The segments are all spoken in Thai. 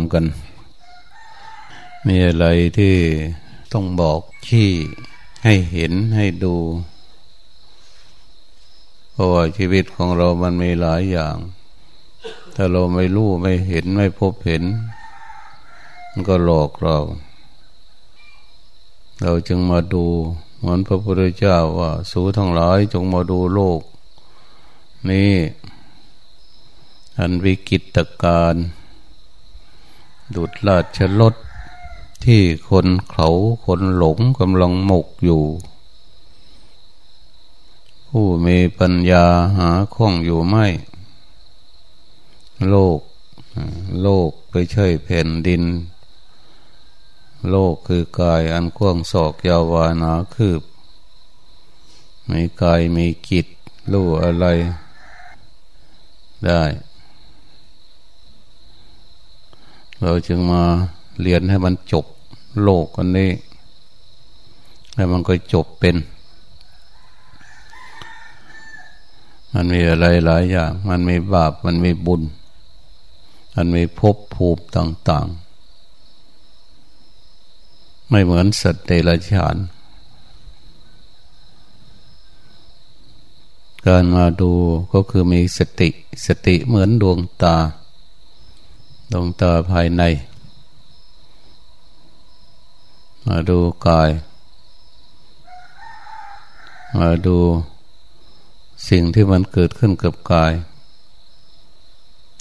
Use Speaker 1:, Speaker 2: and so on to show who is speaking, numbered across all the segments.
Speaker 1: ำกัน มีอะไรที่ต้องบอกที่ให้เห็นให้ดู เพราะว่าชีวิตของเรามันมีหลายอย่าง ถ้าเราไม่รู้ไม่เห็นไม่พบเห็น มันก็หลอกเรา เราจึงมาดูเหมือนพระพุทธเจ้าว่า สูทั้งหลายจงมาดูโลก นี่ อันวิกิตการ ดุดลาชลดที่คนเขาคนหลงกำลังหมกอยู่ ผู้มีปัญญาหาข้องอยู่ไม่ โลก โลกไปใช่แผ่นดิน โลกคือกายอันกว้างศอกยาววานาคืบ มีกายมีกิจรู้อะไรได้ เราจึงมาเรียนให้มันจบโลกกันนี้ให้มันก็จบเป็น มันมีอะไรหลายอย่าง มันมีบาป มันมีบุญ มันมีภพภูมิต่าง ๆ ไม่เหมือนสัตว์เดรัจฉาน การมาดูก็คือมีสติ สติเหมือนดวงตา ดวงตาภายใน มาดูกาย มาดูสิ่งที่มันเกิดขึ้นกับกาย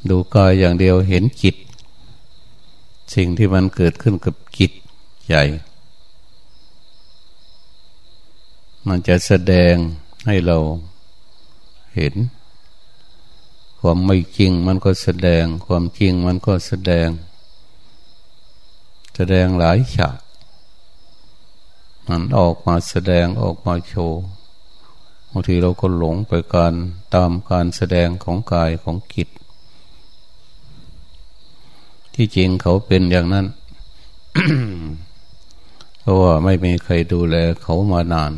Speaker 1: ดูกายอย่างเดียวเห็นจิต สิ่งที่มันเกิดขึ้นกับจิตใหญ่ มันจะแสดงให้เราเห็น ความไม่จริงมันก็แสดง ความจริงมันก็แสดง แสดงหลายฉากมันออกมาแสดงออกมาโชว์บางทีเราก็หลงไปการตามการแสดงของกายของกิจ ที่จริงเขาเป็นอย่างนั้นเพราะว่าไม่มีใครดูแลเขามานาน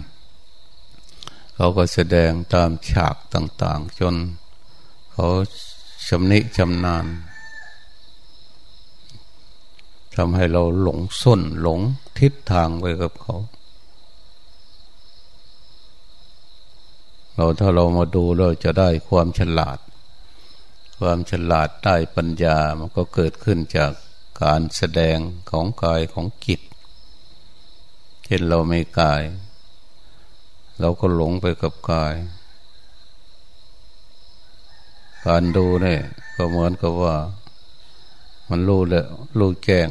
Speaker 1: เขาก็แสดงตามฉากต่าง ๆ จน เขาชำนิชำนาญทำให้เราหลงส้นหลงทิศทางไปกับเขา เราถ้าเรามาดูเราจะได้ความฉลาด ความฉลาดได้ปัญญามันก็เกิดขึ้นจากการแสดงของกายของกิจเช่นเราไม่กาย เราก็หลงไปกับกาย การดูเนี่ยก็เหมือนกับว่า มันรู้แล้วรู้แจ้ง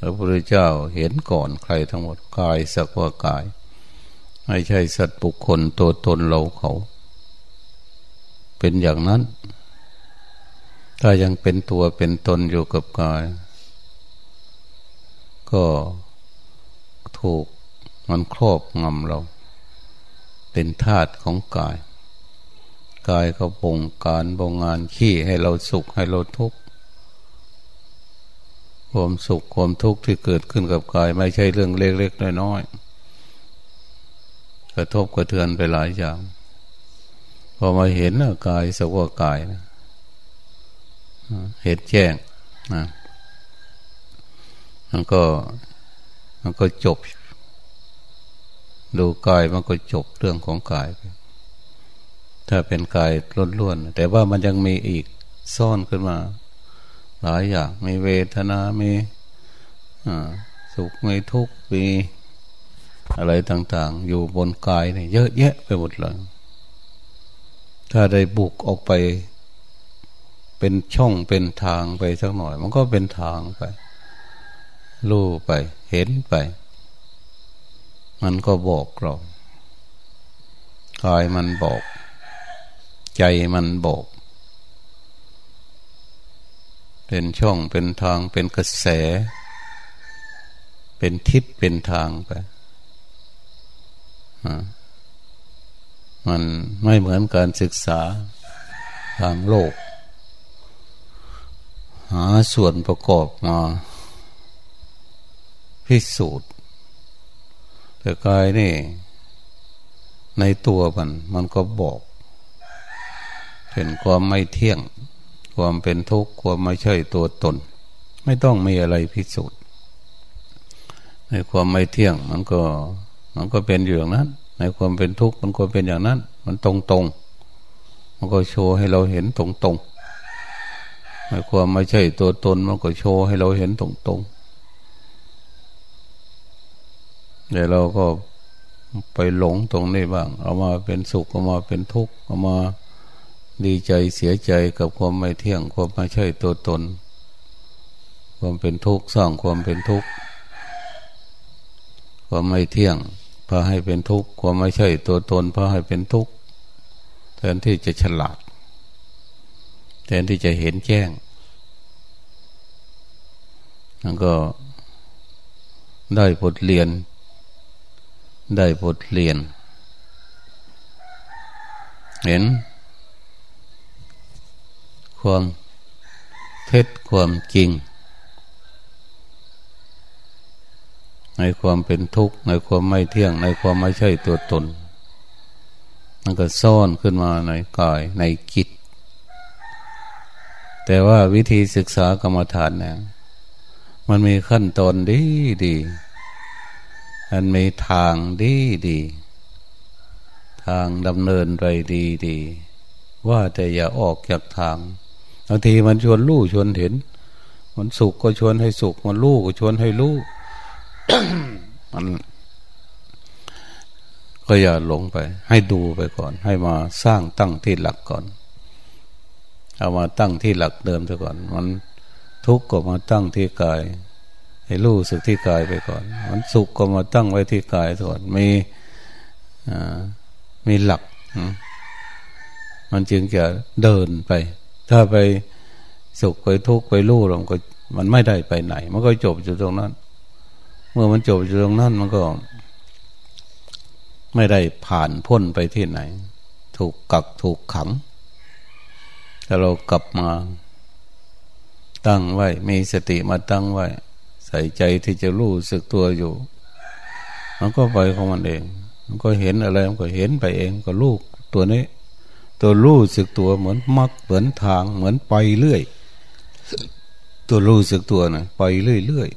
Speaker 1: พระพุทธเจ้าเห็นก่อนใครทั้งหมดกายสักว่ากาย ไม่ใช่สัตว์บุคคลตัวตนเราเขา เป็นอย่างนั้น ถ้ายังเป็นตัวเป็นตนอยู่กับกาย ก็ถูกมันครอบงำเรา เป็นธาตุของกาย กายก็บงการบงงานขี้ให้เราสุขให้เราทุกข์ความสุขความทุกข์ที่เกิดขึ้นกับกาย ไม่ใช่เรื่องเล็กๆน้อยๆกระทบกระเทือนไปหลายอย่างพอมาเห็นกายสักว่ากายนะเห็นแจ้งนะมันก็มันก็จบ ดูกายมันก็จบเรื่องของกายไป ถ้าเป็นกายล้วนๆแต่ว่ามันยังมีอีกซ่อนขึ้นมา หลายอย่างมีเวทนา มีสุข มีทุกข์ มีอะไรต่าง ๆ อยู่บนกายเนี่ยเยอะแยะไปหมดเลยถ้าได้บุกออกไป เป็นช่องเป็นทางไปสักหน่อย มันก็เป็นทางไปรู้ไปเห็นไป มันก็บอกเรากายมันบอก ใจมันบอก เป็นช่องเป็นทางเป็นกระแส เป็นทิศเป็นทางไปมันไม่เหมือนการศึกษาทางโลก หาส่วนประกอบมาพิสูจน์แต่กายนี่ ในตัวมัน มันก็บอก เห็นความไม่เที่ยง ความเป็นทุกข์ความไม่ใช่ตัวตน ไม่ต้องมีอะไรพิสูจน์ในความไม่เที่ยงมันก็ มันก็เป็นอยู่อย่างนั้น ในความเป็นทุกข์มันก็เป็นอย่างนั้น มันตรงตรงมันก็โชว์ให้เราเห็นตรงตรงในความไม่ใช่ตัวตนมันก็โชว์ให้เราเห็นตรงตรงเดี๋ยวเราก็ไปหลงตรงนี้บ้าง เอามาเป็นสุขเอามาเป็นทุกข์เอามา ดีใจเสียใจกับความไม่เที่ยง ความไม่ใช่ตัวตน ความเป็นทุกข์สร้างความเป็นทุกข์ความไม่เที่ยงพาให้เป็นทุกข์ความไม่ใช่ตัวตนพาให้เป็นทุกข์แทนที่จะฉลาด แทนที่จะเห็นแจ้งนั่นก็ได้บทเรียน ได้บทเรียน เห็น ความเท็จความจริง ในความเป็นทุกข์ ในความไม่เที่ยง ในความไม่ใช่ตัวตน มันก็ซ่อนขึ้นมาในกายในจิต แต่ว่าวิธีศึกษากรรมฐานเนี่ยมันมีขั้นตอนดีดีมันมีทางดีดี ทางดำเนินไปดีดี ว่าแต่อย่าออกจากทาง บางทีมันชวนลู่ชวนเห็น มันสุขก็ชวนให้สุข มันลู่ก็ชวนให้ลู่มันก็อย่าหลงไป ให้ดูไปก่อน ให้มาสร้างตั้งที่หลักก่อน เอามาตั้งที่หลักเดิมซะก่อน มันทุกข์ก็มาตั้งที่กาย ให้รู้สึกที่กายไปก่อน มันสุขก็มาตั้งไว้ที่กายก่อนมีมีหลัก มันจึงจะเดินไป ถ้าไปสุขไปทุกข์ไปรู้เราก็ มันไม่ได้ไปไหน มันก็จบอยู่ตรงนั้น เมื่อมันจบอยู่ตรงนั้นมันก็ ไม่ได้ผ่านพ้นไปที่ไหน ถูกกักถูกขังถ้าเรากลับมา ตั้งไว้ มีสติมาตั้งไว้ ใส่ใจที่จะรู้สึกตัวอยู่ มันก็ไปของมันเอง มันก็เห็นอะไรมันก็เห็นไปเองก็ลูกตัวนี้ ตัวรู้สึกตัวเหมือนมักเหมือนทางเหมือนไปเรื่อย ตัวรู้สึกตัวนะไปเรื่อยเรื่อย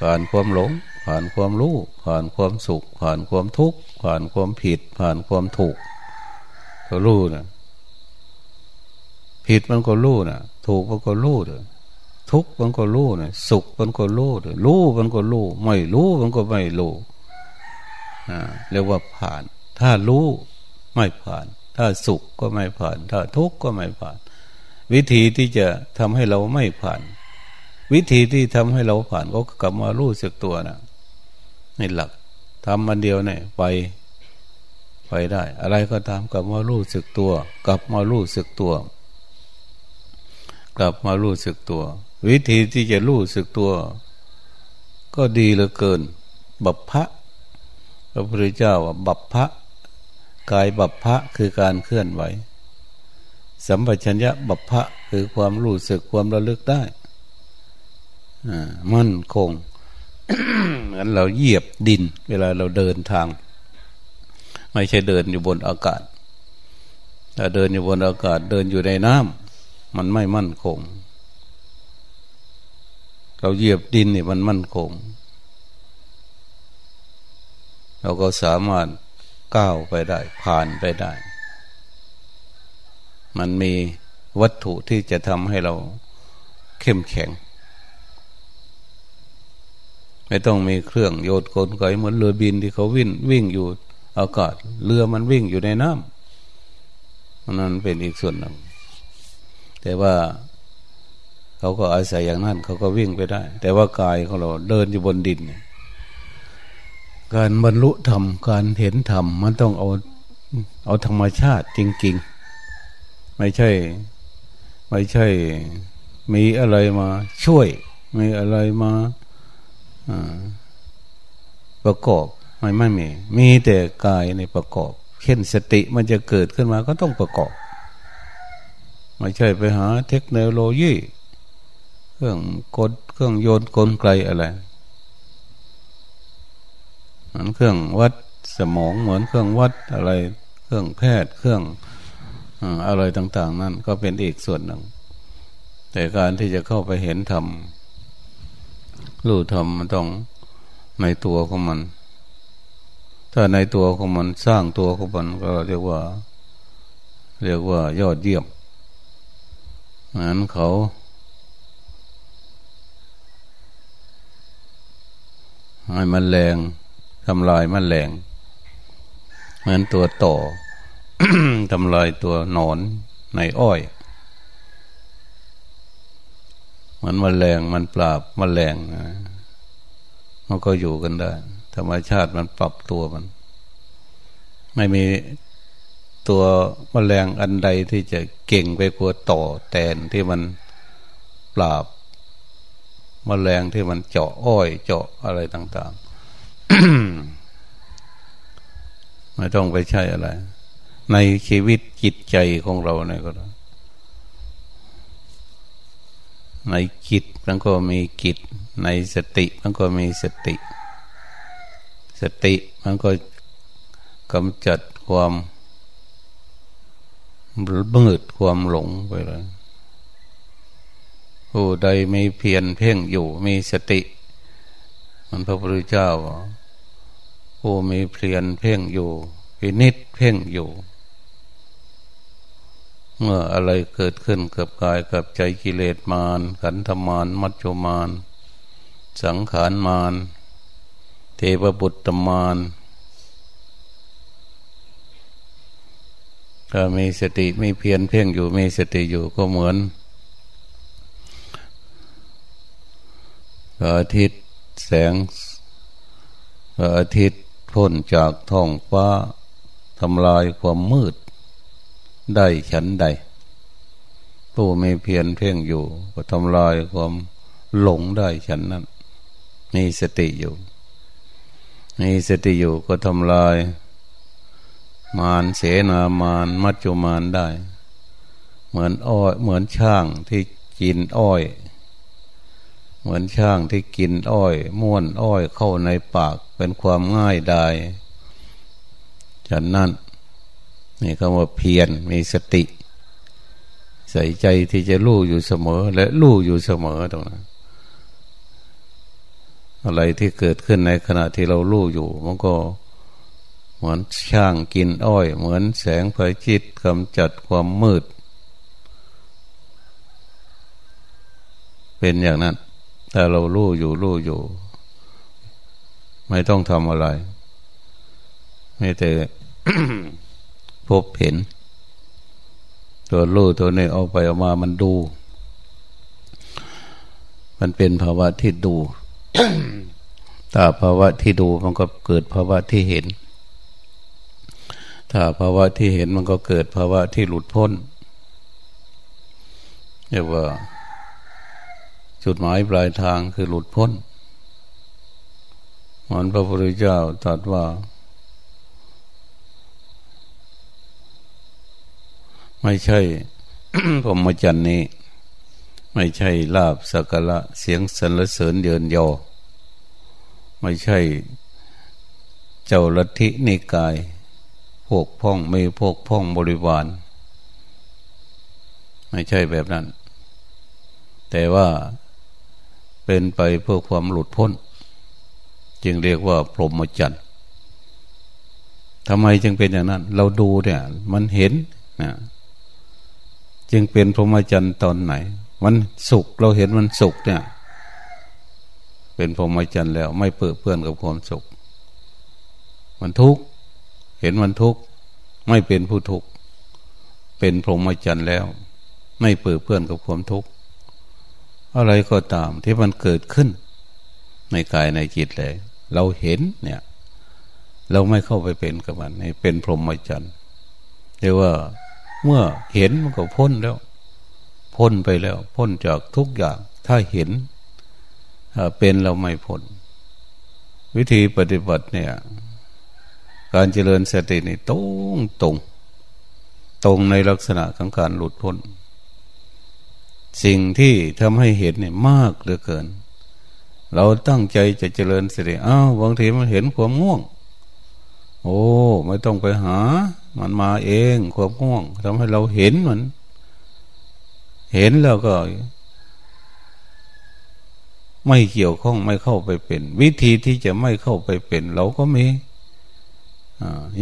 Speaker 1: ผ่านความหลง ผ่านความรู้ ผ่านความสุข ผ่านความทุกข์ผ่านความผิด ผ่านความถูกตัวรู้นะผิดมันก็รู้นะถูกมันก็รู้เถอะทุกข์มันก็รู้นะสุขมันก็รู้เถอะรู้มันก็รู้ไม่รู้มันก็ไม่รู้อ่าเรียกว่าผ่าน ถ้ารู้ไม่ผ่าน ถ้าสุขก็ไม่ผ่าน ถ้าทุกข์ก็ไม่ผ่าน วิธีที่จะทำให้เราไม่ผ่าน วิธีที่ทำให้เราผ่านก็กลับมารู้สึกตัวนะนี่หลักทำมันเดียวเนี่ยไปไปได้ อะไรก็ตามกลับมารู้สึกตัว กลับมารู้สึกตัว กลับมารู้สึกตัว วิธีที่จะรู้สึกตัว ก็ดีเหลือเกิน บัพพะพระพุทธเจ้าว่าบัพพะ กายบัพพะคือการเคลื่อนไหว สัมปชัญญะบัพพะคือความรู้สึกความระลึกได้มั่นคงเหมือนเราเหยียบดิน เวลาเราเดินทาง ไม่ใช่เดินอยู่บนอากาศถ้าเดินอยู่บนอากาศเดินอยู่ในน้ำมันไม่มั่นคง เราเหยียบดินนี่มันมั่นคง เราก็สามารถ ก้าวไปได้ ผ่านไปได้ มันมีวัตถุที่จะทำให้เราเข้มแข็ง ไม่ต้องมีเครื่องโยนกลไกเหมือนเรือบินที่เขาวิ่งวิ่งอยู่อากาศเรือมันวิ่งอยู่ในน้ำนั่นเป็นอีกส่วนหนึ่ง แต่ว่าเขาก็อาศัยอย่างนั้นเขาก็วิ่งไปได้ แต่ว่ากายของเราเดินอยู่บนดินเนี่ย การบรรลุธรรมการเห็นธรรมมันต้องเอาเอาธรรมชาติจริง ๆ ไม่ใช่ ไม่ใช่ มีอะไรมาช่วย มีอะไรมาประกอบไม่ไม่มี มีแต่กายในประกอบ เช่นสติมันจะเกิดขึ้นมาก็ต้องประกอบ ไม่ใช่ไปหาเทคโนโลยี เครื่องกดเครื่องโยนกลไกอะไร มือนเครื่องวัดสมองเหมือนเครื่องวัดอะไรเครื่องแพทย์เครื่องอะไรต่าง ๆ นั่นก็เป็นอีกส่วนหนึ่ง แต่การที่จะเข้าไปเห็นธรรมรู้ธรรมมันต้องในตัวของมัน ถ้าในตัวของมันสร้างตัวของมันก็เรียกว่า เรียกว่ายอดเยี่ยมเหมือนเขาให้มันแรง ทำลายมันแรงเหมือนตัวต่อทำลายตัวหนอนในอ้อยเหมันมแมลงมันปราบมแมลงนะมันก็อยู่กันได้ธรรมชาติมันปรับตัวมัน ไม่มีตัวมแมลงอันใดที่จะเก่งไปกว่าต่อแตนที่มันปราบมแมลงที่มันเจาะอ้อย เจาะอะไรต่าง ๆ ไม่ต้องไปใช้อะไร ในชีวิตจิตใจของเราเนี่ยก็ได้ในจิตมันก็มีจิต ในสติมันก็มีสติ สติมันก็กำจัดความมืดความหลงไปเลยผู้ใดมีเพียรเพ่งอยู่มีสติ มันพระพุทธเจ้า ผู้มีเพียรเพ่งอยู่พินิษเพ่งอยู่ เมื่ออะไรเกิดขึ้นกับกายกับใจกิเลสมารขันธมารมัจจุมารสังขารมารเทวบุตรมารถ้ามีสติม่เพียรเพ่งอยู่มีสติอยู่ก็เหมือนอาทิตย์แสงอาทิตย์ พ้นจากท้องฟ้าทำลายความมืด ได้ฉันใดผู้ไม่เพียรเพ่งอยู่ ก็ทำลายความหลงได้ฉันนั้นมีสติอยู่มีสติอยู่ก็ทำลาย มารเสนามารมัจจุมารได้ เหมือนอ้อยเหมือนช่างที่กินอ้อย เหมือนช่างที่กินอ้อย ม้วนอ้อยเข้าในปาก เป็นความง่ายได้ฉันนั้นนี่คำว่าเพียรมีสติ ใส่ใจที่จะรู้อยู่เสมอ และรู้อยู่เสมอตรงนั้นอะไรที่เกิดขึ้นในขณะที่เรารู้อยู่ มันก็เหมือนช่างกินอ้อย เหมือนแสงไฟจิตกำจัดความมืด เป็นอย่างนั้นถ้าเรารู้อยู่รู้อยู่ ไม่ต้องทำอะไรไม่แต่พบเห็น ตัวรู้ตัวนี้เอาไปเอามามันดู มันเป็นภาวะที่ดูถ้าภาวะที่ดูมันก็เกิดภาวะที่เห็น ถ้าภาวะที่เห็นมันก็เกิดภาวะที่หลุดพ้นเรียกว่า จุดหมายปลายทางคือหลุดพ้น มือนพระพุทธเจ้าตรัสว่า ไม่ใช่พรหมจรรย์นี้ ไม่ใช่ลาบสักละเสียงสรรเสริญเยินยอ ไม่ใช่เจ้าลัทธินิกาย พวกพ้องไม่พวกพ้องบริวาร ไม่ใช่แบบนั้น แต่ว่าเป็นไปเพื่อความหลุดพ้น จึงเรียกว่าพรหมจรรย์ทำไมจึงเป็นอย่างนั้น เราดูเนี่ย มันเห็นนะจึงเป็นพรหมจรรย์ตอนไหน มันสุขเราเห็นมันสุขเนี่ย เป็นพรหมจรรย์แล้ว ไม่เปื้อเพื่อนกับความสุข มันทุกข์เห็นมันทุกข์ไม่เป็นผู้ทุกข์เป็นพรหมจรรย์แล้ว ไม่เปื้อเพื่อนกับความทุกข์อะไรก็ตามที่มันเกิดขึ้น ในกายในจิตเลย เราเห็นเนี่ย เราไม่เข้าไปเป็นกับมันให้เป็นพรหมจรรย์เรียกว่าเมื่อเห็นมันก็พ้นแล้ว พ้นไปแล้ว พ้นจากทุกอย่าง ถ้าเห็นเป็นเราไม่พ้นวิธีปฏิบัติเนี่ยกการเจริญสตินี่ตรงตรง ตรงในลักษณะของการหลุดพ้น สิ่งที่ทำให้เห็นเนี่ยมากเหลือเกิน เราตั้งใจจะเจริญสติอ้าวบางทีมันเห็นความง่วง โอ้ไม่ต้องไปหา มันมาเองความง่วงทำให้เราเห็นมัน เห็นแล้วก็ ไม่เกี่ยวข้องไม่เข้าไปเป็น วิธีที่จะไม่เข้าไปเป็น เราก็มี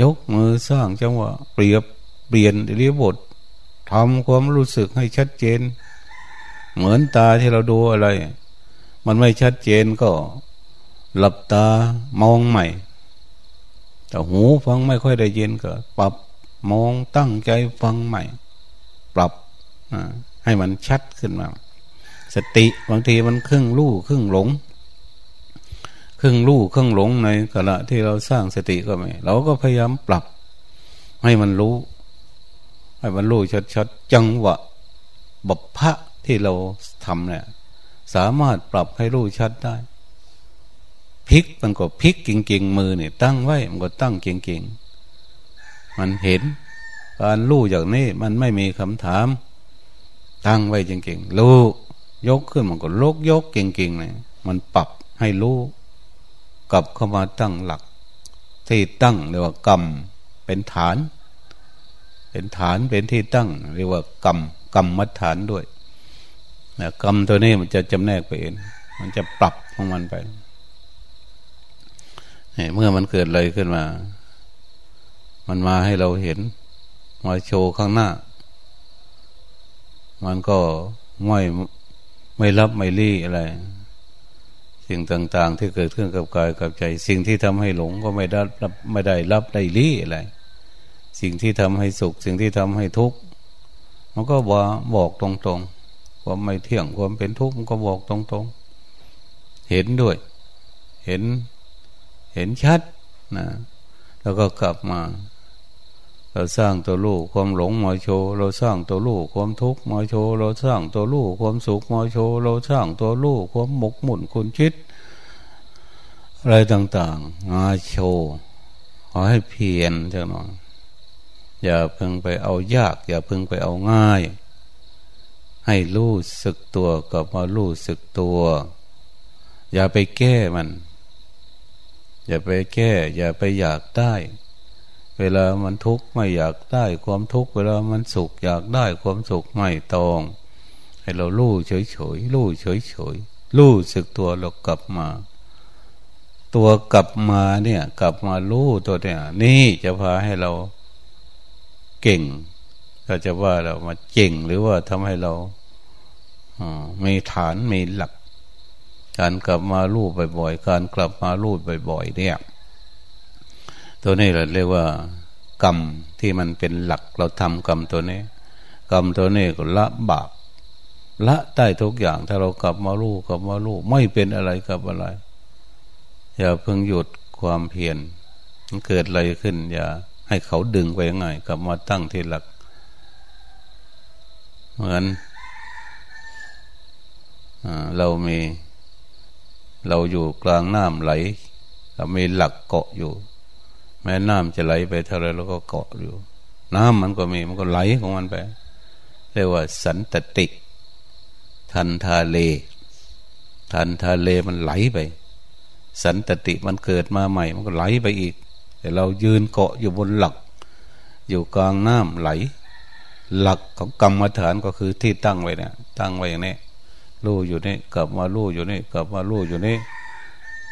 Speaker 1: ยกมือสร้างจังหวะเปรียบเปลี่ยนเรียบททำความรู้สึกให้ชัดเจน เหมือนตาที่เราดูอะไร มันไม่ชัดเจนก็ หลับตามองใหม่ แต่หูฟังไม่ค่อยได้ยินก็ ปรับมองตั้งใจฟังใหม่ ปรับให้มันชัดขึ้นมา สติบางทีมันครึ่งรู้ครึ่งหลง ครึ่งรู้ครึ่งหลงในขณะที่เราสร้างสติก็ไม่เราก็พยายามปรับ ให้มันรู้ ให้มันรู้ชัดๆจังหวะบบพระที่เราทำเนี่ย สามารถปรับให้รู้ชัดได้พลิกมันก็พลิกเก่งๆมือเนี่ยตั้งไว้มันก็ตั้งเก่งๆมันเห็นการรู้อย่างนี้มันไม่มีคำถาม ตั้งไว้เก่งๆรู้ยกขึ้นมันก็ลกยกเก่งๆเลยมันปรับให้รู้กลับเข้ามาตั้งหลัก ที่ตั้งเรียกว่ากรรมเป็นฐาน เป็นฐานเป็นที่ตั้ง เรียกว่ากรรมกรรมมัดฐานด้วย นะกรรมตัวนี้มันจะจำแนกไปเอง มันจะปรับของมันไปเมื่อมันเกิดอะไรขึ้นมา มันมาให้เราเห็น มาโชว์ข้างหน้า มันก็ไม่ไม่รับไม่รี่อะไร สิ่งต่าง ๆ ที่เกิดขึ้นกับกายกับใจ สิ่งที่ทำให้หลงก็ไม่ได้รับไม่ได้รับได้รี่อะไร สิ่งที่ทำให้สุข สิ่งที่ทำให้ทุกข์ มันก็บอกบอกตรงๆ ความไม่เที่ยงความเป็นทุกข์มันก็บอกตรงๆ เห็นด้วย เห็น เห็นชัดนะแล้วก็กลับมา เราสร้างตัวลูกความหลงมาโชว์เราสร้างตัวลูกความทุกข์มาโชว์เราสร้างตัวลูกความสุขมาโชว์เราสร้างตัวลูกความหมกมุ่นคุณคิดอะไรต่างๆมาโชว์ขอให้เพียรเจ้าหน่อยอย่าเพิ่งไปเอายาก อย่าเพิ่งไปเอาง่าย ให้รู้สึกตัวกับมารู้สึกตัว อย่าไปแก้มัน อย่าไปแก้ อย่าไปอยากได้ เวลามันทุกข์ไม่อยากได้ความทุกข์เวลามันสุขอยากได้ความสุขไม่ตองให้เราลู่เฉยเฉยลู่เฉยเฉยลู่สึกตัวเรากลับมา ตัวกลับมาเนี่ย กลับมาลู่ตัวเนี่ย นี่จะพาให้เราเก่ง ก็จะว่าเรามาเก่งหรือว่าทำให้เราอมีฐานมีหลัก การกลับมาลู่บ่อยๆ การกลับมาลู่บ่อยๆ เนี่ย ตัวนี้เราเรียกว่า กรรมที่มันเป็นหลักเราทำกรรมตัวนี้ กรรมตัวนี้ก็ละบาปละได้ทุกอย่างถ้าเรากลับมาลู่กลับมาลู่ไม่เป็นอะไรกับอะไร อย่าเพิ่งหยุดความเพียรมันเกิดอะไรขึ้น อย่าให้เขาดึงไปง่ายกลับมาตั้งที่หลัก เหมือนเรามีเราอยู่กลางน้ำไหล เรามีหลักเกาะอยู่ แม้น้ำจะไหลไปเท่าไรเราก็เกาะอยู่ น้ำมันก็มีมันก็ไหลของมันไป เรียกว่าสันตติ ทันทาเล ทันทาเลมันไหลไป สันตติมันเกิดมาใหม่ มันก็ไหลไปอีก แต่เรายืนเกาะอยู่บนหลัก อยู่กลางน้ำไหล หลักของกรรมฐานก็คือที่ตั้งไว้เนี่ย ตั้งไว้อย่างนี้ลู่อยู่นี่กลับมาลู่อยู่นี่กลับมาลู่อยู่นี่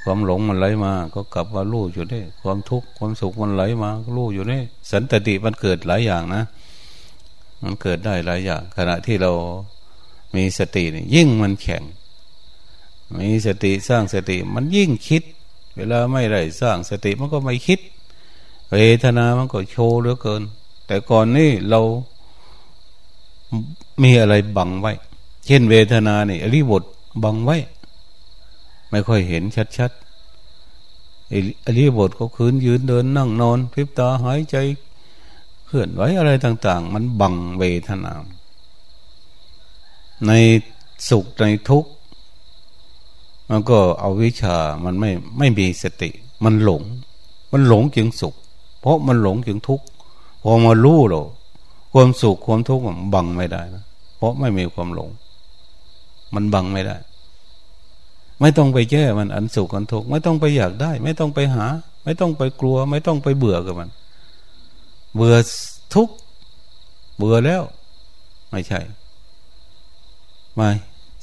Speaker 1: ความหลงมันไหลมา ก็กลับมาลู่อยู่นี่ความทุกข์ความสุขมันไหลมาก็ลู่อยู่นี่สันตติมันเกิดหลายอย่างนะ มันเกิดได้หลายอย่าง ขณะที่เรามีสตินี่ยิ่งมันแข็ง มีสติสร้างสติมันยิ่งคิด เวลาไม่ได้สร้างสติมันก็ไม่คิด เวทนามันก็โชว์เหลือเกิน แต่ก่อนนี่เรา มีอะไรบังไว้ เช่นเวทนาเนี่ยอริบทบังไว้ ไม่ค่อยเห็นชัดๆอริบทก็คืนยืนเดินนั่งนอนพริบตาหายใจเคลื่อนไหวอะไรต่าง ๆ มันบังเวทนา ในสุขในทุกข์มันก็เอาวิชามันไม่ไม่มีสติ มันหลง มันหลงจึงสุข เพราะมันหลงจึงทุกข์พอมารู้เรา ความสุขความทุกข์มันบังไม่ได้นะเพราะไม่มีความหลง มันบังไม่ได้ ไม่ต้องไปแก้มันอันสุขอันทุกข์ไม่ต้องไปอยากได้ ไม่ต้องไปหา ไม่ต้องไปกลัว ไม่ต้องไปเบื่อกับมัน เบื่อทุกเบื่อแล้ว ไม่ใช่ ไม่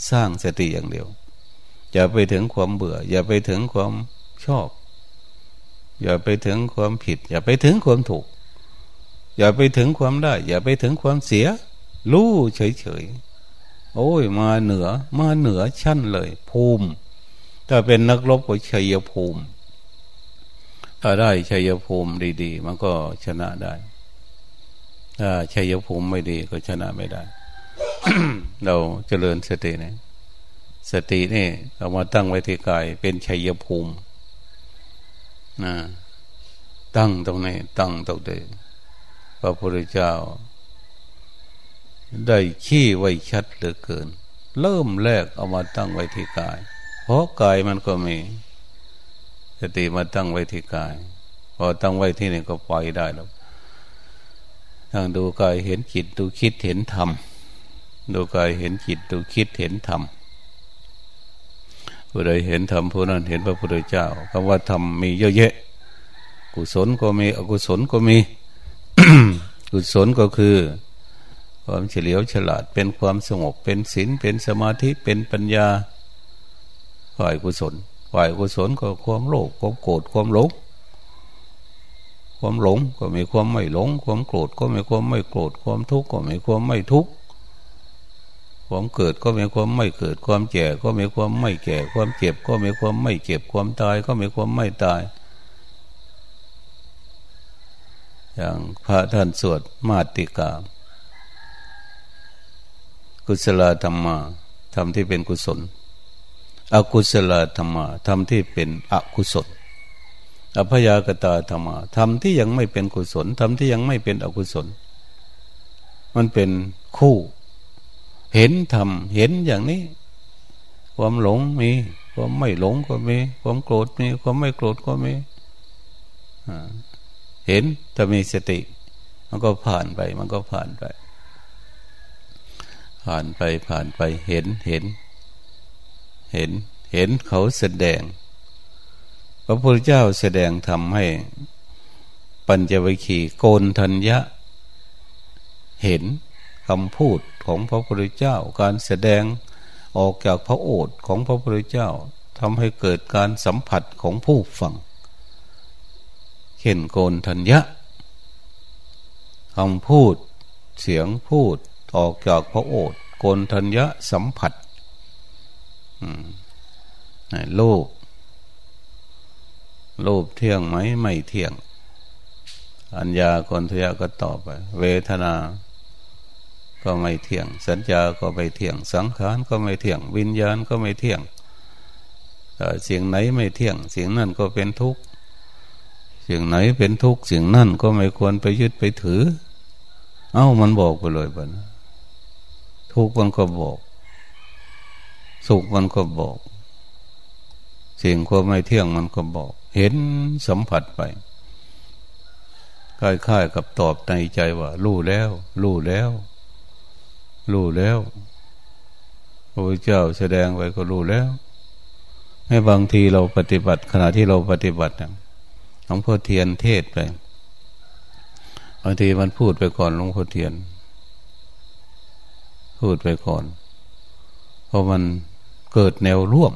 Speaker 1: สร้างสติอย่างเดียว อย่าไปถึงความเบื่อ อย่าไปถึงความชอบ อย่าไปถึงความผิด อย่าไปถึงความถูก อย่าไปถึงความได้ อย่าไปถึงความเสีย รู้เฉยๆ โอ้ย มาเหนือ มาเหนือชั้นเลย ภูมิ ถ้าเป็นนักรบก็ชัยภูมิ ถ้าได้ชัยภูมิดีๆ มันก็ชนะได้ ถ้าชัยภูมิไม่ดีก็ชนะไม่ได้ เราเจริญสตินี่สตินี่เอามาตั้งไว้ที่กายเป็นชัยภูมินะตั้งตรงนี้ตั้งตรงนี้ พระพุทธเจ้า ได้ขี้ไว้ชัดเหลือเกิน เริ่มแรกเอามาตั้งไว้ที่กาย เพราะกายมันก็มีสติมาตั้งไว้ที่กาย พอตั้งไว้ที่นี่ก็ปล่อยได้แล้วทางดูกายเห็นจิตดูคิดเห็นธรรมดูกายเห็นจิตดูคิดเห็นธรรมผู้ใดเห็นธรรมผู้นั้นเห็นพระพุทธเจ้าคำว่าธรรมมีเยอะแยะ กุศลก็มี อกุศลก็มี กุศลก็คือ ความเฉลียวฉลาดเป็นความสงบเป็นศีลเป็นสมาธิเป็นปัญญาฝ่ายกุศลฝ่ายกุศลก็ความโลภความโกรธความหลงความหลงก็มีความไม่หลง ความโกรธก็มีความไม่โกรธความทุกข์ก็มีความไม่ทุกข์ความเกิดก็มีความไม่เกิด ความแก่ก็มีความไม่แก่ ความเจ็บก็มีความไม่เจ็บ ความตายก็มีความไม่ตาย อย่างพระท่านสวดมาติกา กุศลธรรมะทำที่เป็นกุศล อกุศลธรรมะทำที่เป็นอกุศลอภยากตาธรรมะทำที่ยังไม่เป็นกุศลทำที่ยังไม่เป็นอกุศล มันเป็นคู่ เห็นธรรมเห็นอย่างนี้ ความหลงมี ความไม่หลงก็มี ความโกรธมี ความไม่โกรธก็มี เห็นถ้ามีสติ มันก็ผ่านไป มันก็ผ่านไป ผ่านไปผ่านไปเห็นเห็น เห็นเห็นเขาแสดง พระพุทธเจ้าแสดงทำให้ ปัญจวิคีโกนทัญญะ เห็นคำพูดของพระพุทธเจ้า การแสดงออกจากพระโอษฐ์ของพระพุทธเจ้าทำให้เกิดการสัมผัสของผู้ฟัง เข็นโกนทัญญะคำพูดเสียงพูดออกจากพระโอษฐ์โกนทัญญะสัมผัสโลกโลภเที่ยงไหมไม่เที่ยง อัญญาโกนทัญญะก็ตอบไป เวทนาก็ไม่เที่ยง สัญญาก็ไม่เที่ยง สังขารก็ไม่เที่ยง วิญญาณก็ไม่เที่ยงเสียงไหนไม่เที่ยงเสียงนั่นก็เป็นทุกข์ สียงไหนเป็นทุกข์สียงนั่นก็ไม่ควรไปยึดไปถือ เอ้ามันบอกไปเลยบันทุกข์มันก็บอก สุขมันก็บอกสียงก็ไม่เที่ยงมันก็บอก เห็นสัมผัสไปคล้ายๆกับตอบในใจว่ารู้แล้ว รู้แล้วรู้แล้วพระเจ้าแสดงไว้ก็รู้แล้ว ให้บางทีเราปฏิบัติ ขณะที่เราปฏิบัติห ลวงพ่อเทียนเทศไปบางทีมันพูดไปก่อนหลวงพ่อเทียน พูดไปก่อน เพราะมันเกิดแนวร่วม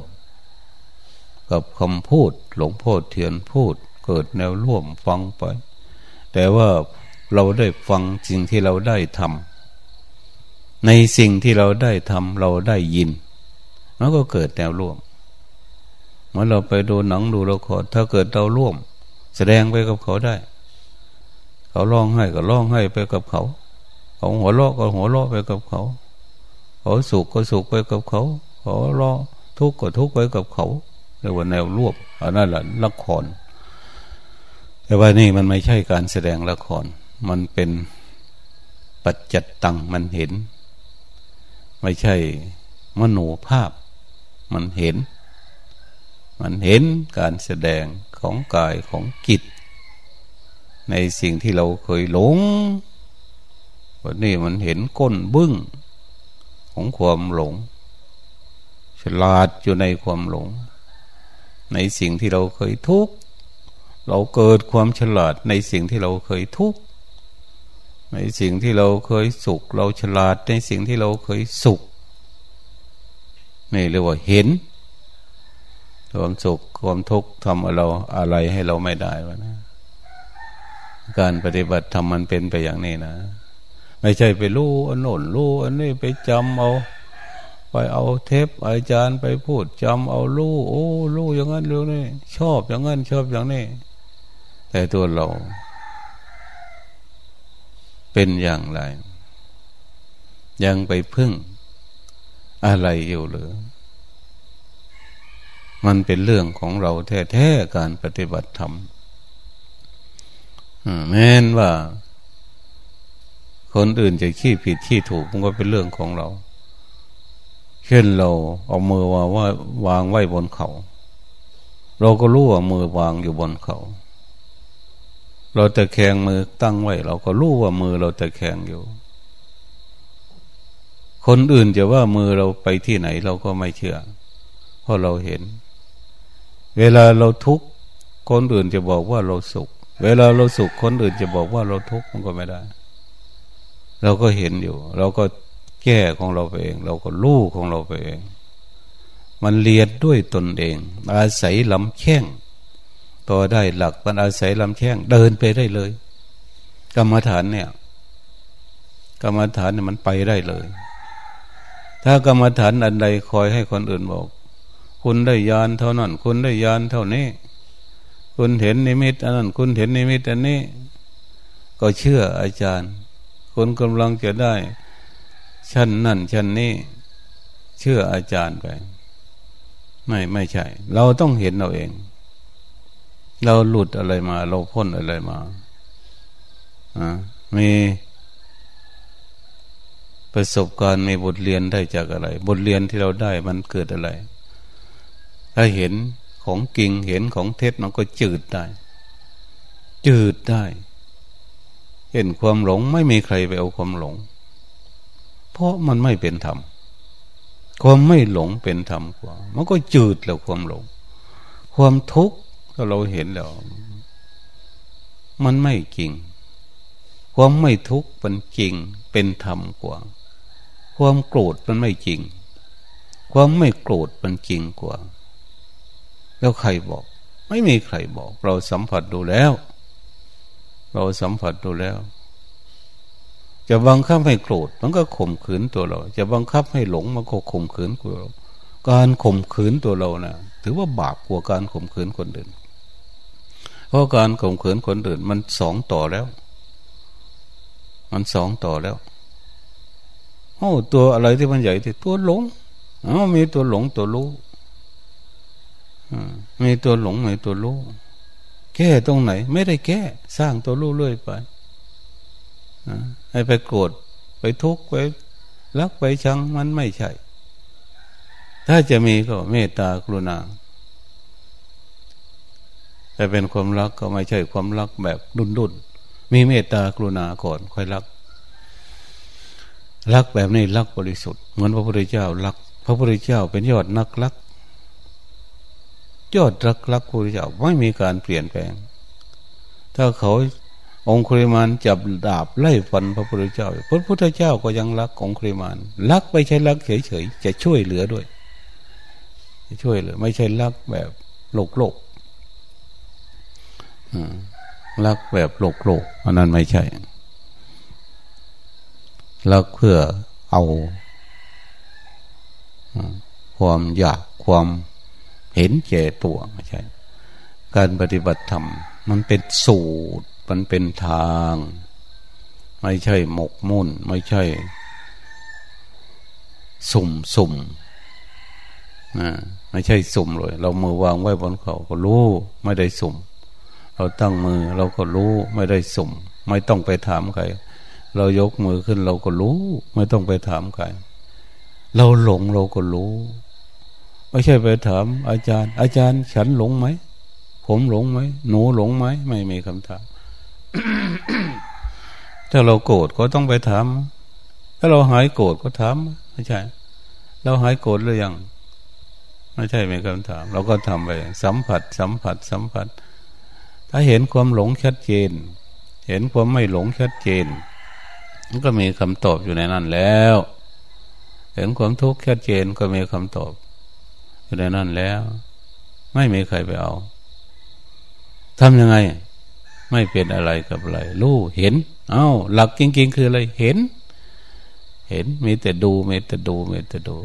Speaker 1: กับคำพูดหลวงพ่อเทียนพูด เกิดแนวร่วมฟังไป แต่ว่าเราได้ฟังสิ่งที่เราได้ทำในสิ่งที่เราได้ทำเราได้ยินมันก็เกิดแนวร่วมเมื่อเราไปดูหนังดูละครถ้าเกิดเราร่วม แสดงไปกับเขาได้ เขาร้องให้ก็ร้องให้ไปกับเขา เขาหัวเราะก็หัวเราะไปกับเขา เขาสุขก็สุขไปกับเขา เขาร้องทุกข์ก็ทุกข์ไปกับเขาเรียกว่าแนวรวมอันนั้นแหละละคร แต่ว่านี่มันไม่ใช่การแสดงละคร มันเป็นปัจจัตตังมันเห็น ไม่ใช่มโนภาพ มันเห็น มันเห็นการแสดง ของกายของจิต ในสิ่งที่เราเคยหลงวันนี้มันเห็นก้นบึ้งของความหลง ฉลาดอยู่ในความหลง ในสิ่งที่เราเคยทุกข์เราเกิดความฉลาดในสิ่งที่เราเคยทุกข์ในสิ่งที่เราเคยสุข เราฉลาดในสิ่งที่เราเคยสุขนี่เรียกว่าเห็น ความสุขความทุกข์ทำเราอะไรให้เราไม่ได้วะนะ การปฏิบัติทำมันเป็นไปอย่างนี้นะ ไม่ใช่ไปรู้อันโน่นรู้อันนี้ไปจำเอา ไปเอาเทปอาจารย์ไปพูดจำเอารู้โอ้รู้อย่างนั้นรู้นี่ชอบอย่างนั้นชอบอย่างนี้แต่ตัวเรา เป็นอย่างไร ยังไปพึ่งอะไรอยู่หรือ มันเป็นเรื่องของเราแท้ๆการปฏิบัติธรรมแม้นว่า คนอื่นจะขี้ผิดขี้ถูกมันก็เป็นเรื่องของเรา เช่นเราเอามือว่าว่าวางไว้บนเขา เราก็รู้ว่ามือวางอยู่บนเขา เราจะแขงมือตั้งไว้ เราก็รู้ว่ามือเราจะแขงอยู่ คนอื่นจะว่ามือเราไปที่ไหนเราก็ไม่เชื่อ เพราะเราเห็น เวลาเราทุกข์คนอื่นจะบอกว่าเราสุข เวลาเราสุขคนอื่นจะบอกว่าเราทุกข์มันก็ไม่ได้ เราก็เห็นอยู่ เราก็แก้ของเราไปเอง เราก็รู้ของเราไปเอง มันเรียนด้วยตนเอง อาศัยลำแข้งต่อได้หลักมันอาศัยลำแข้งเดินไปได้เลย กรรมฐานเนี่ย กรรมฐานเนี่ยมันไปได้เลย ถ้ากรรมฐานอันใดคอยให้คนอื่นบอก คุณได้ยานเท่านั้น คุณได้ยานเท่านี้ คุณเห็นนิมิตอันนั้น คุณเห็นนิมิตอันนี้ ก็เชื่ออาจารย์คุณกำลังจะได้ชั้นนั่นชั้นนี้ เชื่ออาจารย์ไป ไม่ไม่ใช่ เราต้องเห็นเราเอง เราหลุดอะไรมา เราพ้นอะไรมาอ่ามีประสบการณ์มีบทเรียนได้จากอะไร บทเรียนที่เราได้มันเกิดอะไร ถ้าเห็นของจริงเห็นของเท็จมันก็จืดได้ จืดได้ เห็นความหลงไม่มีใครไปเอาความหลง เพราะมันไม่เป็นธรรมความไม่หลงเป็นธรรมกว่า มันก็จืดแล้วความหลง ความทุกข์ถ้าเราเห็นแล้ว มันไม่จริง ความไม่ทุกข์เป็นจริงเป็นธรรมกว่า ความโกรธมันไม่จริง ความไม่โกรธมันจริงกว่า แล้วใครบอก ไม่มีใครบอก เราสัมผัสดูแล้ว เราสัมผัสดูแล้ว จะบังคับให้โกรธมันก็ข่มขืนตัวเรา จะบังคับให้หลงมันก็ข่มขืนตัวเรา การข่มขืนตัวเรานะ่ะถือว่าบาปกว่าการข่มขืนคนอื่น เพราะการข่มขืนคนอื่น มันสองต่อแล้ว มันสองต่อแล้วโอ้ตัวอะไรที่มันใหญ่ที่ตัวหลงอ๋อมีตัวหลงตัวรู้ มีตัวหลงมีตัวรู้แก้ตรงไหน ไม่ได้แก้ สร้างตัวรู้เรื่อยไปให้ไปโกรธไปทุกข์ไปรักไปชังมันไม่ใช่ ถ้าจะมีก็เมตตากรุณาแต่เป็นความรักก็ไม่ใช่ความรักแบบดุนดุนมีเมตตากรุณาก่อน ค่อยรัก รักแบบนี้รักบริสุทธิ์เหมือนพระพุทธเจ้ารัก พระพุทธเจ้าเป็นยอดนักรัก ยอดรักรักพระเจ้าไม่มีการเปลี่ยนแปลง ถ้าเขาองคุริมานจับดาบไล่ฟันพระพุทธเจ้า พระพุทธเจ้าก็ยังรักองคุริมานรักไม่ใช่รักเฉยๆจะช่วยเหลือด้วยจะช่วยเหลือ ไม่ใช่รักแบบโลกโลกรักแบบโลกโลกอันนั้นไม่ใช่รักเพื่อเอาความอยากความ เห็นแก่ตัวไม่ใช่ การปฏิบัติธรรม มันเป็นสูตร มันเป็นทาง ไม่ใช่หมกมุ่น ไม่ใช่ สุ่มสุ่มนะไม่ใช่สุ่มเลย เรามือวางไว้บนเขาก็รู้ ไม่ได้สุ่ม เราตั้งมือเราก็รู้ ไม่ได้สุ่ม ไม่ต้องไปถามใคร เรายกมือขึ้นเราก็รู้ ไม่ต้องไปถามใคร เราหลงเราก็รู้ ไม่ใช่ไปถามอาจารย์ อาจารย์ฉันหลงไหม ผมหลงไหม หนูหลงไหม ไม่มีคำถาม ถ้าเราโกรธก็ต้องไปถาม ถ้าเราหายโกรธก็ถาม ไม่ใช่ เราหายโกรธหรือยัง ไม่ใช่เป็นคำถาม เราก็ทำไป สัมผัส สัมผัส สัมผัส ถ้าเห็นความหลงชัดเจน เห็นความไม่หลงชัดเจน มันก็มีคำตอบอยู่ในนั้นแล้ว เห็นความทุกข์ชัดเจนก็มีคำตอบ อยู่ในนั้นแล้ว ไม่มีใครไปเอาทำยังไง ไม่เป็นอะไรกับอะไรรู้เห็น เอา้า หลักจริงๆคืออะไรเห็น เห็นมีแต่ดูมีแต่ดูมีแต่ดู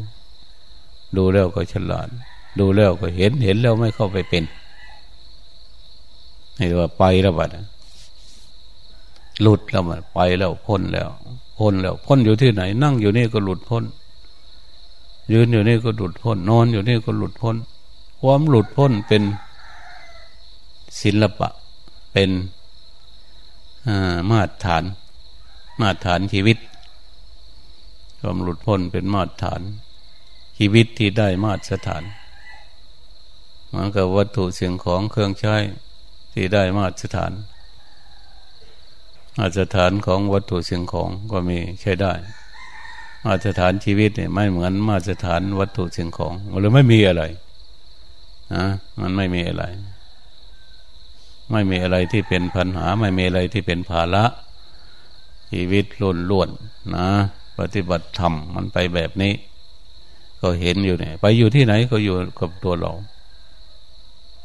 Speaker 1: ดูแล้วก็ฉลาดดูแล้วก็เห็นเห็นแล้วไม่เข้าไปเป็นนี่ว่าไปแล้วบัดหลุดแล้วมันไปแล้วพ้นแล้วพ้นแล้วพ้นอยู่ที่ไหน นั่งอยู่นี่ก็หลุดพ้น ยืนอยู่นี่ก็หลุดพ้นนอนอยู่นี่ก็หลุดพ้น ความหลุดพ้นเป็นศิลปะเป็นมาตรฐาน มาตรฐานชีวิต ความหลุดพ้นเป็นมาตรฐาน ชีวิตที่ได้มาตรฐานเหมันกับวัตถุสิ่งของเครื่องใช้ที่ได้มาตรฐาน มาตรฐานของวัตถุสิ่งของก็มีใช้ได้ มาตรฐานชีวิตเนี่ยไม่เหมือนมาตรฐานวัตถุสิ่งของหรือไม่มีอะไรนะมันไม่มีอะไร ไม่มีอะไรที่เป็นปัญหา ไม่มีอะไรที่เป็นภาระชีวิตล้วนล้วนนะ ปฏิบัติธรรมมันไปแบบนี้ ก็เห็นอยู่เนี่ย ไปอยู่ที่ไหนก็อยู่กับตัวเรา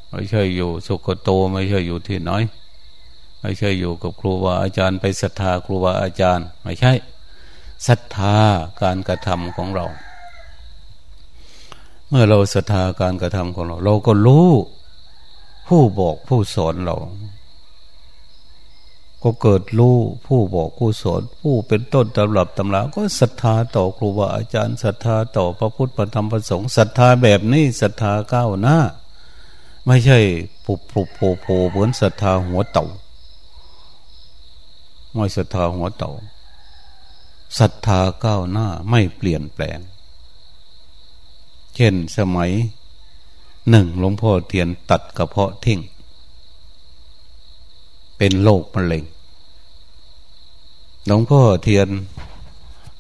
Speaker 1: ไม่ใช่อยู่สุขโตไม่ใช่อยู่ที่น้อย ไม่ใช่อยู่กับครูบาอาจารย์ ไปศรัทธาครูบาอาจารย์ ไม่ใช่ ศรัทธาการกระทำของเรา เมื่อเราศรัทธาการกระทำของเรา เราก็รู้ผู้บอกผู้สอนเรา ก็เกิดรู้ผู้บอกผู้สอน ผู้เป็นต้นตำรับตำราก็ศรัทธาต่อครูบาอาจารย์ศรัทธาต่อพระพุทธพระธรรมพระสงฆ์ศรัทธาแบบนี้ศรัทธาก้าวหน้า ไม่ใช่ปุบปุบโผโผเหมือนศรัทธาหัวเต่าไม่ศรัทธาหัวเต่า ศรัทธาก้าวหน้าไม่เปลี่ยนแปลง เช่นสมัยหนึ่งหลวงพ่อเทียนตัดกระเพาะทิ้งเป็นโรคมะเร็งหลวงพ่อเทียน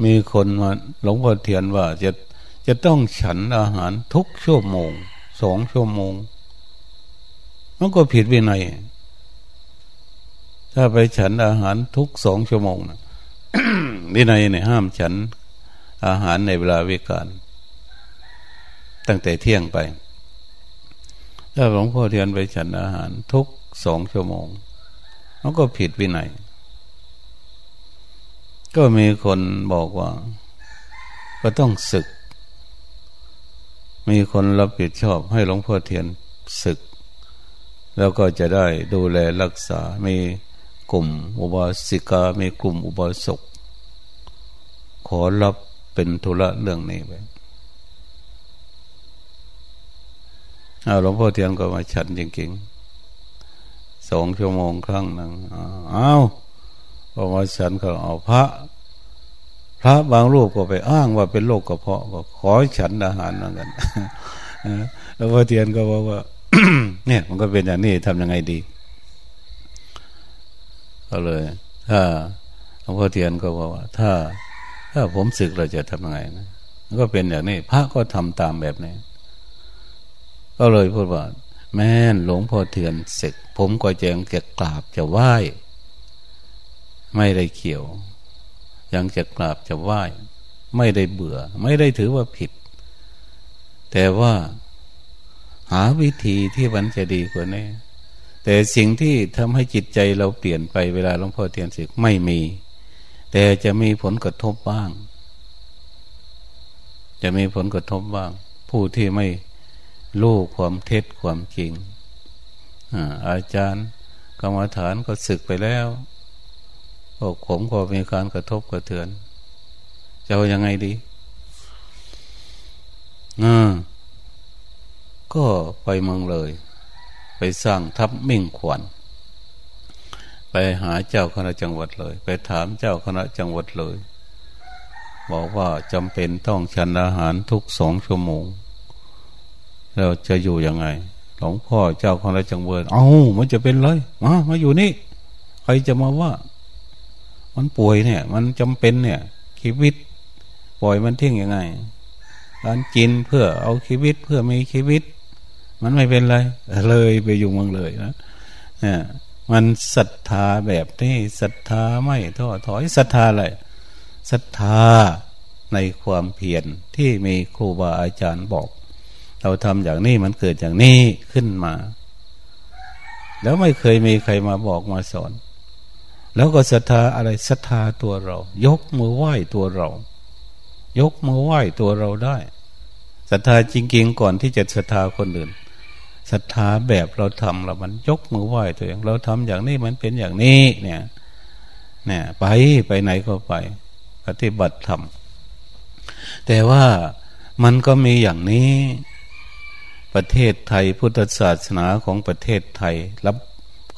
Speaker 1: มีคนมาหลวงพ่อเทียนว่าจะจะต้องฉันอาหารทุกชั่วโมงสองชั่วโมง มันก็ผิดวินัย ถ้าไปฉันอาหารทุกสองชั่วโมงนะ วินัยเนี่ยห้ามฉัน อาหารในเวลาวิการตั้งแต่เที่ยงไป ถ้าหลวงพ่อเทียนไปฉันอาหารทุกสองชั่วโมงมันก็ผิดวินัย ก็มีคนบอกว่า ก็ต้องศึก มีคนรับผิดชอบให้หลวงพ่อเทียนศึก แล้วก็จะได้ดูแลรักษา มีกลุ่มอุบาสิกา มีกลุ่มอุบาสก ขอรับเป็นธุระเรื่องนี้ไปเอาหลวงพ่อเทียนก็มาฉันจริงๆสองชั่วโมงครั้งหนึ่งอ้าวพอมาฉันก็เอาพระ พระบางรูปก็ไปอ้างว่าเป็นโรคกระเพาะก็ขอฉันอาหารเหมือนกันแล้วพอเทียนก็บอกว่า เนี่ย มันก็เป็นอย่างนี้ทำยังไงดี ก็เลยถ้าหลวงพ่อเทียนก็บอกว่า ถ้า ถ้าผมศึกเราจะทำยังไงนะก็เป็นอย่างนี้ พระก็ทำตามแบบนี้ ก็เลยพูดว่า แม่นหลวงพ่อเถือนเสร็จ ผมก็จะยังจะกราบจะไหว้ ไม่ได้เขียว ยังจะกราบจะไหว้ ไม่ได้เบื่อ ไม่ได้ถือว่าผิด แต่ว่าหาวิธีที่มันจะดีกว่านี้แต่สิ่งที่ทำให้จิตใจเราเปลี่ยนไปเวลาหลวงพ่อเทียนสึกไม่มี แต่จะมีผลกระทบบ้าง จะมีผลกระทบบ้าง ผู้ที่ไม่รู้ความเท็จความจริงอาจารย์กรรมฐานก็ศึกไปแล้วพวกผมก็มีการกระทบกระเทือน จะเอายังไงดีอ่าก็ไปเมืองเลย ไปสร้างทับมิ่งขวัญ ไปหาเจ้าคณะจังหวัดเลย ไปถามเจ้าคณะจังหวัดเลย บอกว่าจำเป็นต้องฉันอาหารทุกสองชั่วโมงเราจะอยู่ยังไงหลวงพ่อเจ้าของเราจังเวิร์นเอามันจะเป็นเลยมามาอยู่นี่ ใครจะมาว่า มันป่วยเนี่ย มันจำเป็นเนี่ยชีวิตปล่อยมันทิ้งยังไงการกินเพื่อเอาชีวิตเพื่อมีชีวิต มันไม่เป็นไร เลยไปอยู่เมืองเลยนะเนี่ย มันศรัทธาแบบนี้ศรัทธาไม่ท้อถอยศรัทธาอะไรศรัทธาในความเพียรที่มีครูบาอาจารย์บอก เราทำอย่างนี้มันเกิดอย่างนี้ขึ้นมา แล้วไม่เคยมีใครมาบอกมาสอน แล้วก็ศรัทธาอะไรศรัทธาตัวเรา ยกมือไหว้ตัวเรา ยกมือไหว้ตัวเราได้ศรัทธาจริงๆก่อนที่จะศรัทธาคนอื่น ศรัทธาแบบเราทำเรามันยกมือไหว้ตัวเองเราทำอย่างนี้มันเป็นอย่างนี้ เนี่ย เนี่ย ไปไปไหนก็ไป ปฏิบัติธรรมแต่ว่ามันก็มีอย่างนี้ ประเทศไทยพุทธศาสนาของประเทศไทยรับ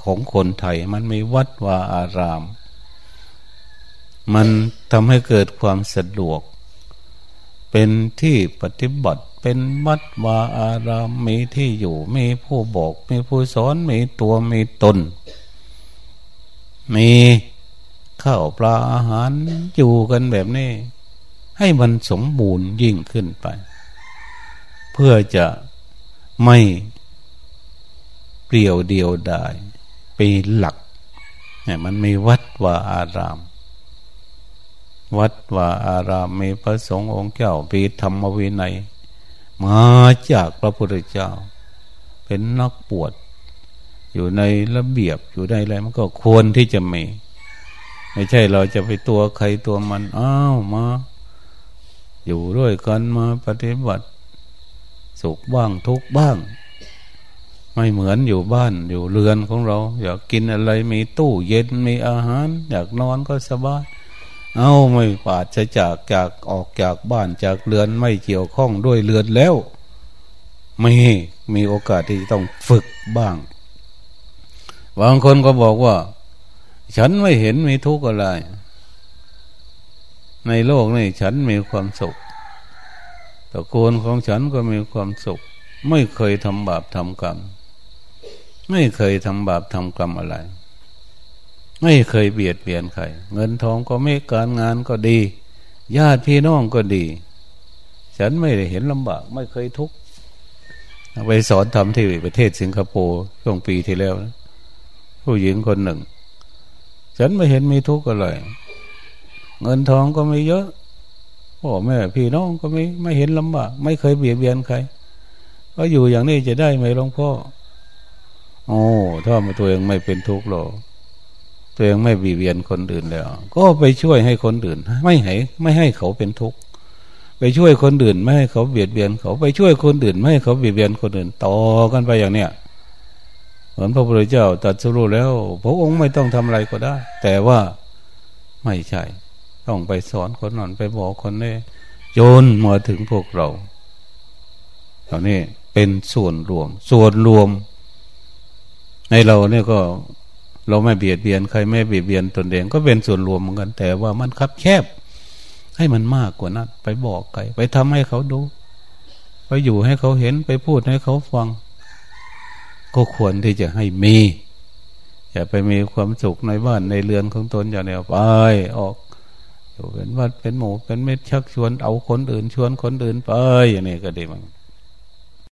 Speaker 1: ของคนไทย มันมีวัดวาอาราม มันทำให้เกิดความสะดวก เป็นที่ปฏิบัติเป็นวัดวาอารามมีที่อยู่มีผู้บอก มีผู้สอนมีตัวมีตน มีข้าวปลาอาหารอยู่กันแบบนี้ ให้มันสมบูรณ์ยิ่งขึ้นไป เพื่อจะไม่เปลี่ยวเดียวดายเป็นหลักเนี่ยมันมีวัดวาอาราม วัดว่าอารามมีพระสงฆ์องค์เจ้าปีธรรมวินัย มาจากพระพุทธเจ้า เป็นนักปวด อยู่ในระเบียบอยู่ในอะไรมันก็ควรที่จะมี ไม่ใช่เราจะไปตัวใครตัวมัน อ้าวมา อยู่ด้วยกันมาปฏิบัติ สุขบ้างทุกบ้าง ไม่เหมือนอยู่บ้านอยู่เรือนของเรา อยากกินอะไรมีตู้เย็นมีอาหาร อยากนอนก็สบาย เอาไม่ปาดจะจากจากออกจากบ้านจากเรือนไม่เกี่ยวข้องด้วยเรือนแล้ว ไม่มีโอกาสที่ต้องฝึกบ้าง บางคนก็บอกว่า ฉันไม่เห็นมีทุกข์อะไร ในโลกนี้ฉันมีความสุขตระกูลของฉันก็มีความสุข ไม่เคยทำบาปทำกรรม ไม่เคยทำบาปทำกรรมอะไร ไม่เคยเบียดเบียนใคร เงินทองก็ไม่การงานก็ดี ญาติพี่น้องก็ดี ฉันไม่ได้เห็นลำบาก ไม่เคยทุกข์ไปสอนทำที่ประเทศสิงคโปร์ช่วงปีที่แล้วนะผู้หญิงคนหนึ่ง ฉันไม่เห็นมีทุกข์อะไรเงินทองก็ไม่เยอะพ่อแม่พี่น้องก็ไม่ไม่เห็นลำบาก ไม่เคยเบียดเบียนใคร ก็อยู่อย่างนี้จะได้ไหมหลวงพ่อโอ้ถ้าตัวเองไม่เป็นทุกข์หรอก ตัวเองไม่บีเบียนคนอื่นแล้ว ก็ไปช่วยให้คนอื่น ไม่ให้ไม่ให้เขาเป็นทุกข์ไปช่วยคนอื่น ไม่ให้เขาเบียดเบียนเขาไปช่วยคนอื่น ไม่ให้เขาเบียดเบียนคนอื่นต่อกันไปอย่างเนี้ยเหมือนพระพุทธเจ้าตรัสรู้แล้ว พระองค์ไม่ต้องทำอะไรก็ได้ แต่ว่าไม่ใช่ ต้องไปสอนคนนั้นไปบอกคนนี้โยนมาถึงพวกเราตอนนี้เป็นส่วนรวม ส่วนรวม ในเราเนี่ยก็ เราไม่เบียดเบียนใครไม่เบียดเบียนตนเองก็เป็นส่วนรวมเหมือนกัน แต่ว่ามันคับแคบ ให้มันมากกว่านั้นไปบอกใครไปทำให้เขาดู ไปอยู่ให้เขาเห็นไปพูดให้เขาฟัง ก็ควรที่จะให้มี อย่าไปมีความสุขในบ้านในเรือนของตนอย่าเดียไปออกอยู่เป็นวัดเป็นหมู่เป็นเม็ดชักชวนเอาคนอื่นชวนคนอื่นไปอย่างนี้ก็ดีมั้ง